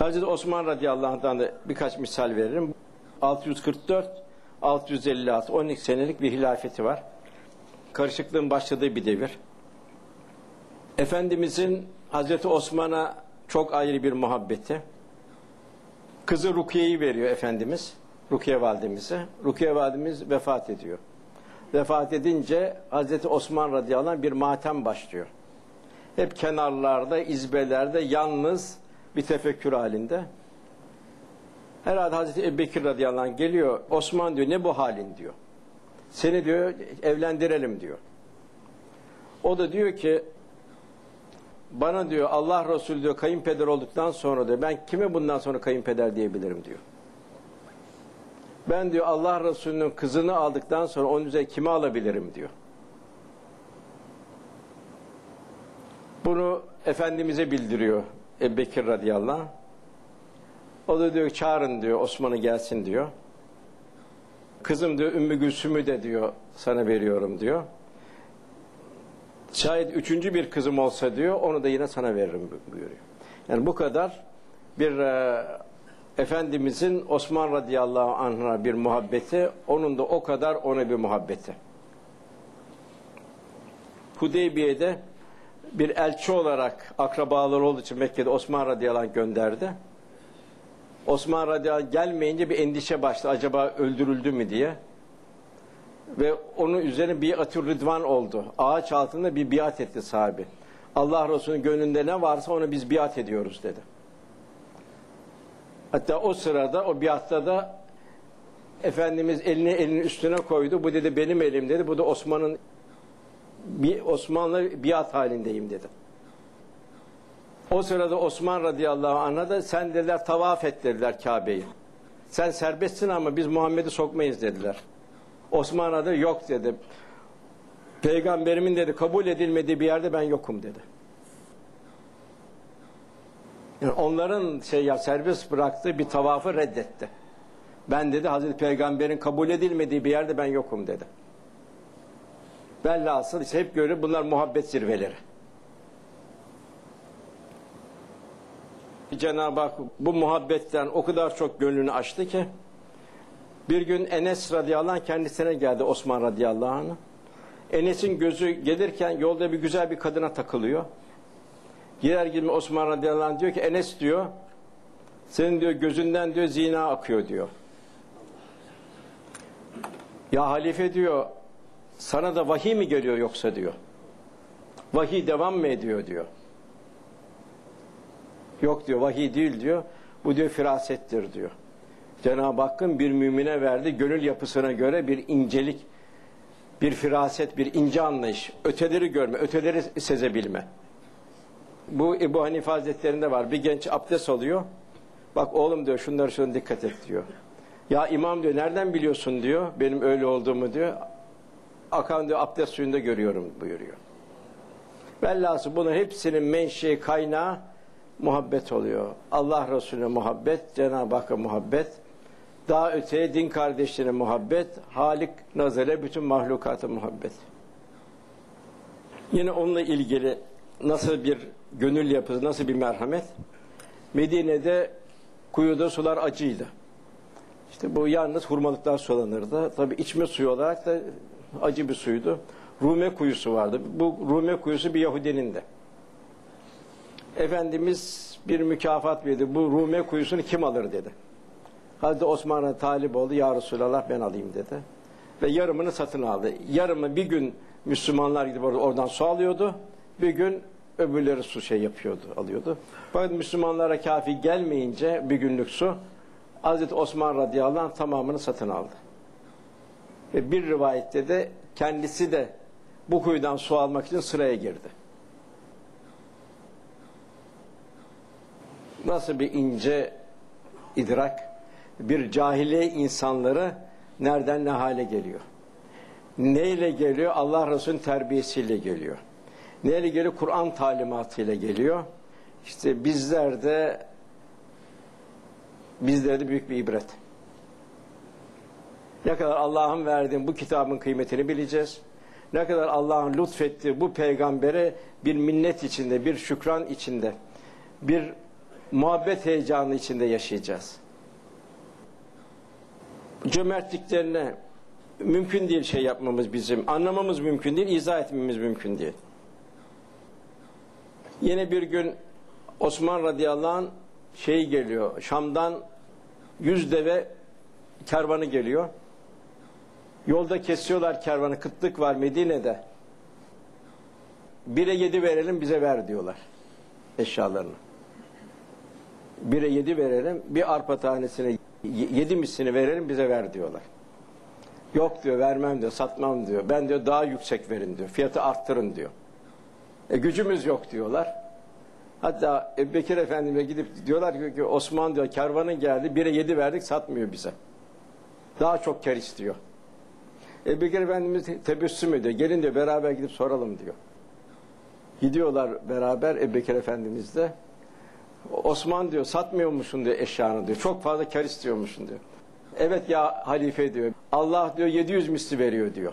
Hazreti Osman radıyallahu anh'dan da birkaç misal veririm. 644 656 12 senelik bir hilafeti var. Karışıklığın başladığı bir devir. Efendimizin Hazreti Osman'a çok ayrı bir muhabbeti. Kızı Rukiye'yi veriyor Efendimiz. Rukiye validemize. Rukiye validemiz vefat ediyor. Vefat edince Hazreti Osman radıyallahu anh bir matem başlıyor. Hep kenarlarda, izbelerde yalnız bir tefekkür halinde. Herhalde Hazreti Ebubekir radıyallahu anh geliyor. Osman diyor ne bu halin diyor. Seni diyor evlendirelim diyor. O da diyor ki bana diyor Allah Resulü diyor kayınpeder olduktan sonra diyor ben kime bundan sonra kayınpeder diyebilirim diyor. Ben diyor Allah Resulü'nün kızını aldıktan sonra onun üzerine kime alabilirim diyor. Bunu Efendimiz'e bildiriyor Bekir radıyallahu anh. O da diyor çağırın diyor Osman'ı gelsin diyor. Kızım diyor Ümmü Gülsüm'ü de diyor sana veriyorum diyor. Şayet üçüncü bir kızım olsa diyor onu da yine sana veririm buyuruyor. Yani bu kadar bir e, Efendimizin Osman radıyallahu anh'a bir muhabbeti, onun da o kadar ona bir muhabbeti. Hudeybiye'de bir elçi olarak akrabaları olduğu için Mekke'de Osman radıyallahu gönderdi. Osman radıyallahu gelmeyince bir endişe başladı. Acaba öldürüldü mü diye. Ve onun üzerine bir atür rıdvan oldu. Ağaç altında bir biat etti sahibi. Allah Resulü'nün gönlünde ne varsa onu biz biat ediyoruz dedi. Hatta o sırada o biatta da Efendimiz elini elinin üstüne koydu. Bu dedi benim elim dedi. Bu da Osman'ın bir Osmanlı biat halindeyim dedi. O sırada Osman radıyallahu anh'a da sen dediler tavaf et dediler Kabe'yi. Sen serbestsin ama biz Muhammed'i sokmayız dediler. Osman adı yok dedi. Peygamberimin dedi kabul edilmediği bir yerde ben yokum dedi. Yani onların şey ya serbest bıraktığı bir tavafı reddetti. Ben dedi Hazreti Peygamber'in kabul edilmediği bir yerde ben yokum dedi. Velhasıl işte hep göre bunlar muhabbet zirveleri. Cenab-ı Hak bu muhabbetten o kadar çok gönlünü açtı ki bir gün Enes radıyallahu anh kendisine geldi Osman radıyallahu anh. Enes'in gözü gelirken yolda bir güzel bir kadına takılıyor. Girer gibi Osman radıyallahu anh diyor ki Enes diyor senin diyor gözünden diyor zina akıyor diyor. Ya halife diyor sana da vahiy mi geliyor yoksa diyor. Vahiy devam mı ediyor diyor. Yok diyor vahiy değil diyor. Bu diyor firasettir diyor. Cenab-ı Hakk'ın bir mümine verdiği gönül yapısına göre bir incelik, bir firaset, bir ince anlayış, öteleri görme, öteleri sezebilme. Bu Ebu Hanife Hazretleri'nde var. Bir genç abdest alıyor. Bak oğlum diyor şunları şuna dikkat et diyor. Ya imam diyor nereden biliyorsun diyor benim öyle olduğumu diyor. Akan diyor abdest suyunda görüyorum buyuruyor. Velhasıl bunun hepsinin menşei kaynağı muhabbet oluyor. Allah Resulüne muhabbet, Cenab-ı Hakk'a muhabbet, daha öteye din kardeşlerine muhabbet, Halik nazare bütün mahlukata muhabbet. Yine onunla ilgili nasıl bir gönül yapısı, nasıl bir merhamet? Medine'de kuyuda sular acıydı. İşte bu yalnız hurmalıklar sulanırdı. Tabi içme suyu olarak da acı bir suydu. Rume kuyusu vardı. Bu Rume kuyusu bir Yahudinin de. Efendimiz bir mükafat verdi. Bu Rume kuyusunu kim alır dedi. Hazreti Osman'a talip oldu. Ya Resulallah ben alayım dedi. Ve yarımını satın aldı. Yarımı bir gün Müslümanlar gidip oradan su alıyordu. Bir gün öbürleri su şey yapıyordu, alıyordu. Fakat Müslümanlara kafi gelmeyince bir günlük su Hazreti Osman radıyallahu anh tamamını satın aldı. Ve bir rivayette de kendisi de bu kuyudan su almak için sıraya girdi. Nasıl bir ince idrak, bir cahiliye insanları nereden ne hale geliyor? Neyle geliyor? Allah Resulü'nün terbiyesiyle geliyor. Neyle geliyor? Kur'an talimatıyla geliyor. İşte bizler de bizlerde büyük bir ibret. Ne kadar Allah'ın verdiği bu kitabın kıymetini bileceğiz. Ne kadar Allah'ın lütfettiği bu peygambere bir minnet içinde, bir şükran içinde, bir muhabbet heyecanı içinde yaşayacağız. Cömertliklerine mümkün değil şey yapmamız bizim. Anlamamız mümkün değil, izah etmemiz mümkün değil. Yine bir gün Osman radıyallahu anh şey geliyor. Şam'dan yüz deve kervanı geliyor. Yolda kesiyorlar kervanı. Kıtlık var Medine'de. Bire yedi verelim bize ver diyorlar eşyalarını. Bire yedi verelim bir arpa tanesine yedi mislini verelim bize ver diyorlar. Yok diyor vermem diyor satmam diyor. Ben diyor daha yüksek verin diyor. Fiyatı arttırın diyor. E, gücümüz yok diyorlar. Hatta Ebu Bekir Efendim'e gidip diyorlar ki Osman diyor kervanın geldi bire yedi verdik satmıyor bize. Daha çok kar istiyor. Ebu Bekir Efendimiz tebessüm ediyor. Gelin diyor beraber gidip soralım diyor. Gidiyorlar beraber Ebu Bekir Efendimiz'le. Osman diyor satmıyor musun diyor eşyanı diyor. Çok fazla kar istiyormuşsun diyor. Evet ya halife diyor. Allah diyor 700 misli veriyor diyor.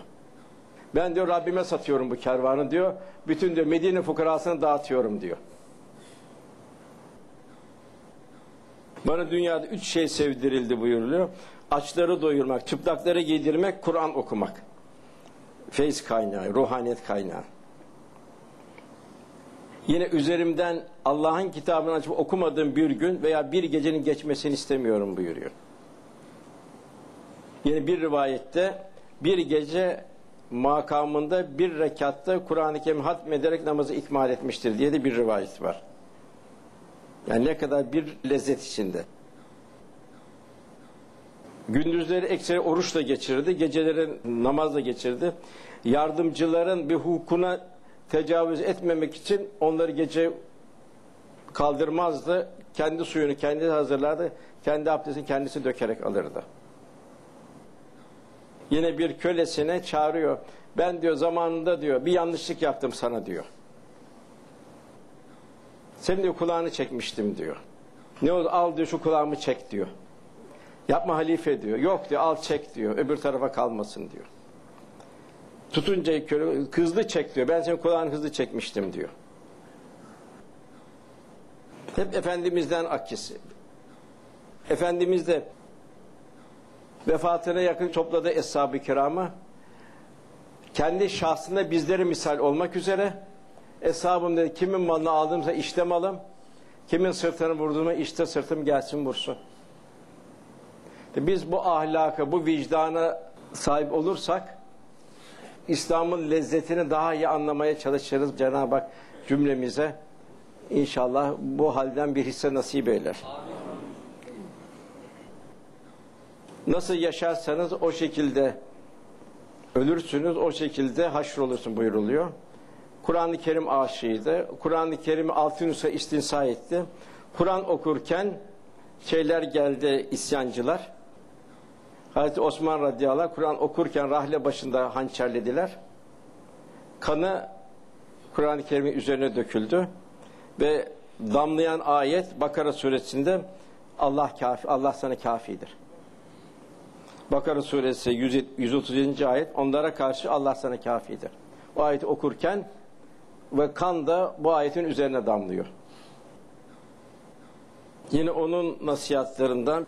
Ben diyor Rabbime satıyorum bu kervanı diyor. Bütün diyor Medine fukarasını dağıtıyorum diyor. Bana dünyada üç şey sevdirildi buyuruluyor. Açları doyurmak, çıplakları giydirmek, Kur'an okumak. Feyiz kaynağı, ruhaniyet kaynağı. Yine üzerimden Allah'ın kitabını açıp okumadığım bir gün veya bir gecenin geçmesini istemiyorum buyuruyor. Yine bir rivayette bir gece makamında bir rekatta Kur'an-ı Kerim hatmederek namazı ikmal etmiştir diye de bir rivayet var. Yani ne kadar bir lezzet içinde. Gündüzleri ekseri oruçla geçirdi, geceleri namazla geçirdi. Yardımcıların bir hukukuna tecavüz etmemek için onları gece kaldırmazdı. Kendi suyunu kendi hazırlardı. Kendi abdestini kendisi dökerek alırdı. Yine bir kölesine çağırıyor. Ben diyor zamanında diyor bir yanlışlık yaptım sana diyor. Senin diyor kulağını çekmiştim diyor. Ne oldu al diyor şu kulağımı çek diyor. Yapma halife diyor. Yok diyor al çek diyor. Öbür tarafa kalmasın diyor. Tutunca köle hızlı çek diyor. Ben senin kulağını hızlı çekmiştim diyor. Hep Efendimiz'den akisi. Efendimiz de vefatına yakın topladı Eshab-ı Kiram'ı. Kendi şahsında bizlere misal olmak üzere Eshabım dedi kimin malını aldımsa işte malım, kimin sırtını vurduğuma işte sırtım gelsin vursun. Biz bu ahlaka, bu vicdana sahip olursak İslam'ın lezzetini daha iyi anlamaya çalışırız Cenab-ı Hak cümlemize. İnşallah bu halden bir hisse nasip eyler. Nasıl yaşarsanız o şekilde ölürsünüz, o şekilde haşrolursun buyuruluyor. Kur'an-ı Kerim aşığıydı. Kur'an-ı Kerim'i altın istinsa etti. Kur'an okurken şeyler geldi isyancılar. Hazreti Osman radıyallahu Kur'an okurken rahle başında hançerlediler. Kanı Kur'an-ı Kerim'in üzerine döküldü ve damlayan ayet Bakara suresinde Allah kafi, Allah sana kafidir. Bakara suresi 137. ayet onlara karşı Allah sana kafidir. O ayeti okurken ve kan da bu ayetin üzerine damlıyor. Yine onun nasihatlarından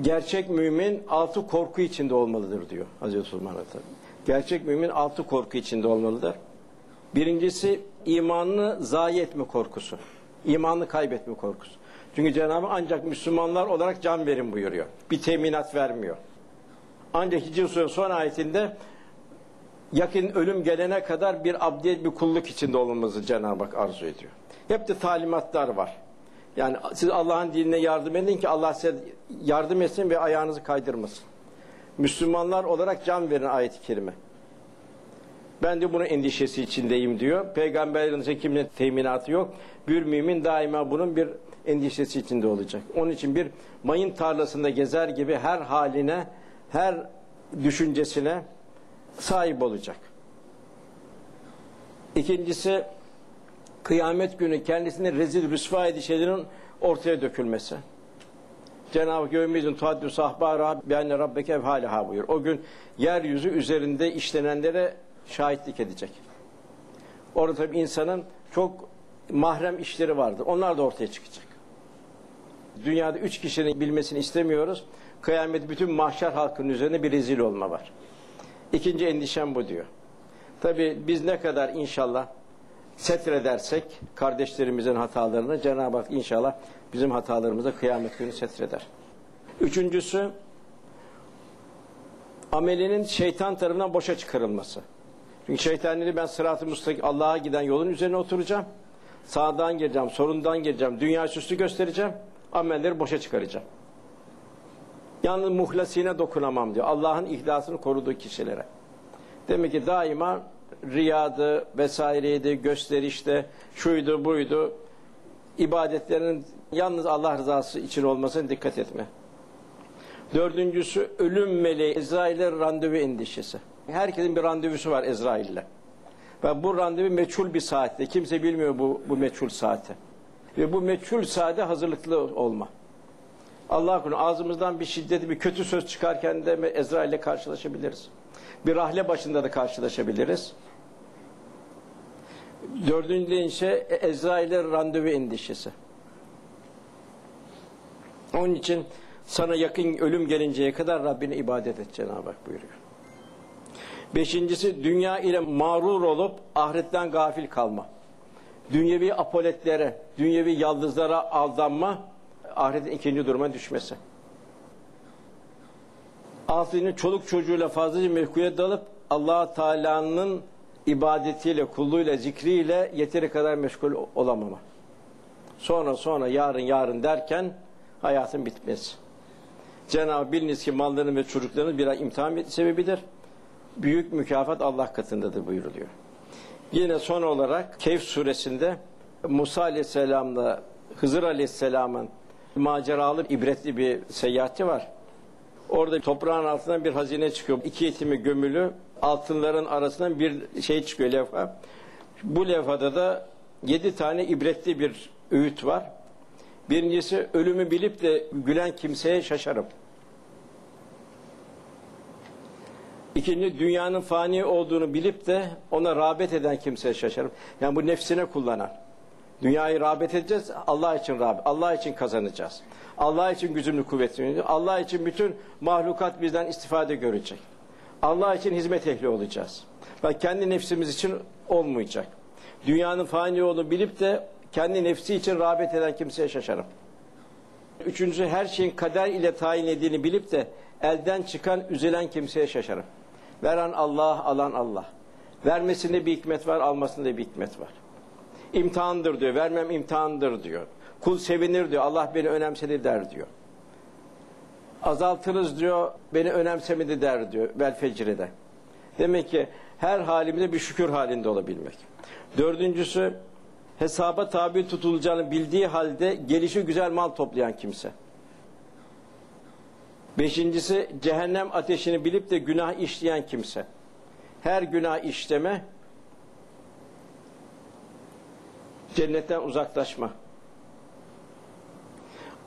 gerçek mümin altı korku içinde olmalıdır diyor Hazreti Osman Hatta. Gerçek mümin altı korku içinde olmalıdır. Birincisi imanını zayi etme korkusu. İmanını kaybetme korkusu. Çünkü Cenab-ı ancak Müslümanlar olarak can verin buyuruyor. Bir teminat vermiyor. Ancak Hicr Suresi son ayetinde yakın ölüm gelene kadar bir abdiyet, bir kulluk içinde olmamızı Cenab-ı Hak arzu ediyor. Hep de talimatlar var. Yani siz Allah'ın dinine yardım edin ki Allah size yardım etsin ve ayağınızı kaydırmasın. Müslümanlar olarak can verin ayet-i kerime. Ben de bunun endişesi içindeyim diyor. Peygamberlerin kimle teminatı yok. Bir mümin daima bunun bir endişesi içinde olacak. Onun için bir mayın tarlasında gezer gibi her haline, her düşüncesine sahip olacak. İkincisi kıyamet günü kendisini rezil rüsva edişlerinin ortaya dökülmesi. Cenab-ı Hak yevmizin tuhaddü sahbara benne rabbeke evhaliha buyur. O gün yeryüzü üzerinde işlenenlere şahitlik edecek. Orada tabi insanın çok mahrem işleri vardır. Onlar da ortaya çıkacak. Dünyada üç kişinin bilmesini istemiyoruz. Kıyamet bütün mahşer halkının üzerine bir rezil olma var. İkinci endişem bu diyor. Tabi biz ne kadar inşallah setredersek kardeşlerimizin hatalarını Cenab-ı Hak inşallah bizim hatalarımızı kıyamet günü setreder. Üçüncüsü amelinin şeytan tarafından boşa çıkarılması. Çünkü şeytan dedi ben sırat-ı müstakim Allah'a giden yolun üzerine oturacağım. Sağdan gireceğim, sorundan gireceğim, dünya süslü göstereceğim. Amelleri boşa çıkaracağım. Yalnız muhlasine dokunamam diyor. Allah'ın ihlasını koruduğu kişilere. Demek ki daima riyadı vesaireydi, gösterişte, şuydu buydu. ibadetlerin yalnız Allah rızası için olmasına dikkat etme. Dördüncüsü ölüm meleği Ezrail'e randevu endişesi. Herkesin bir randevusu var Ezrail'le. Ve bu randevu meçhul bir saatte. Kimse bilmiyor bu, bu meçhul saati. Ve bu meçhul saate hazırlıklı olma. Allah korusun ağzımızdan bir şiddetli bir kötü söz çıkarken de Ezrail'le karşılaşabiliriz. Bir rahle başında da karşılaşabiliriz. Dördüncü dediğin şey Ezrail'e randevu endişesi. Onun için sana yakın ölüm gelinceye kadar Rabbine ibadet et Cenab-ı Hak buyuruyor. Beşincisi dünya ile mağrur olup ahiretten gafil kalma. Dünyevi apoletlere, dünyevi yaldızlara aldanma, ahiretin ikinci duruma düşmesi. Altıncı çoluk çocuğuyla fazlaca mevkuya dalıp allah Teala'nın ibadetiyle, kulluğuyla, zikriyle yeteri kadar meşgul olamama. Sonra sonra yarın yarın derken hayatın bitmesi. Cenab-ı biliniz ki malların ve çocukların bir imtihan sebebidir. Büyük mükafat Allah katındadır buyuruluyor. Yine son olarak Kehf suresinde Musa aleyhisselamla Hızır aleyhisselamın maceralı, ibretli bir seyahati var. Orada toprağın altından bir hazine çıkıyor. İki yetimi gömülü altınların arasından bir şey çıkıyor levha. Bu levhada da yedi tane ibretli bir öğüt var. Birincisi ölümü bilip de gülen kimseye şaşarım. İkinci dünyanın fani olduğunu bilip de ona rağbet eden kimseye şaşarım. Yani bu nefsine kullanan. Dünyayı rağbet edeceğiz, Allah için rağbet, Allah için kazanacağız. Allah için gücümlü kuvvetli, Allah için bütün mahlukat bizden istifade görecek. Allah için hizmet ehli olacağız. Ve kendi nefsimiz için olmayacak. Dünyanın fani olduğunu bilip de kendi nefsi için rağbet eden kimseye şaşarım. Üçüncüsü her şeyin kader ile tayin edildiğini bilip de elden çıkan, üzülen kimseye şaşarım. Veren Allah, alan Allah. Vermesinde bir hikmet var, almasında bir hikmet var. İmtihandır diyor, vermem imtihandır diyor. Kul sevinir diyor, Allah beni önemsedi der diyor. Azaltırız diyor, beni önemsemedi der diyor, vel. Demek ki her halimde bir şükür halinde olabilmek. Dördüncüsü, hesaba tabi tutulacağını bildiği halde gelişi güzel mal toplayan kimse. Beşincisi cehennem ateşini bilip de günah işleyen kimse. Her günah işleme cennetten uzaklaşma.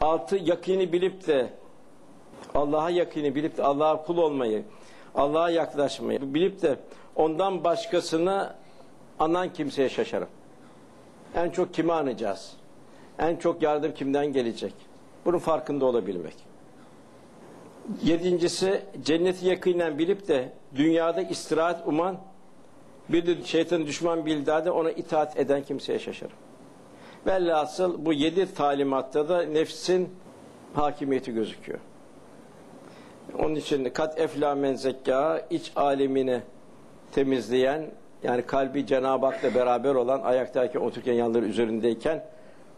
Altı yakini bilip de Allah'a yakini bilip de Allah'a kul olmayı, Allah'a yaklaşmayı bilip de ondan başkasını anan kimseye şaşarım. En çok kimi anacağız? En çok yardım kimden gelecek? Bunun farkında olabilmek. Yedincisi cenneti yakinen bilip de dünyada istirahat uman bir de şeytan düşman bildiğinde ona itaat eden kimseye şaşarım. Velhasıl bu yedi talimatta da nefsin hakimiyeti gözüküyor. Onun için kat efla men zekka iç alemini temizleyen yani kalbi Cenab-ı Hak'la beraber olan ayaktaki otururken yanları üzerindeyken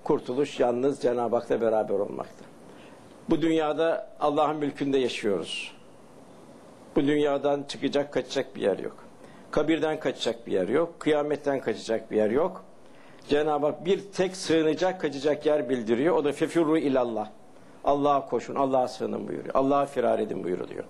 kurtuluş yalnız Cenab-ı Hak'la beraber olmaktır. Bu dünyada Allah'ın mülkünde yaşıyoruz. Bu dünyadan çıkacak, kaçacak bir yer yok. Kabirden kaçacak bir yer yok. Kıyametten kaçacak bir yer yok. Cenab-ı Hak bir tek sığınacak, kaçacak yer bildiriyor. O da fefirru ilallah. Allah'a koşun, Allah'a sığının buyuruyor. Allah'a firar edin buyuruluyor.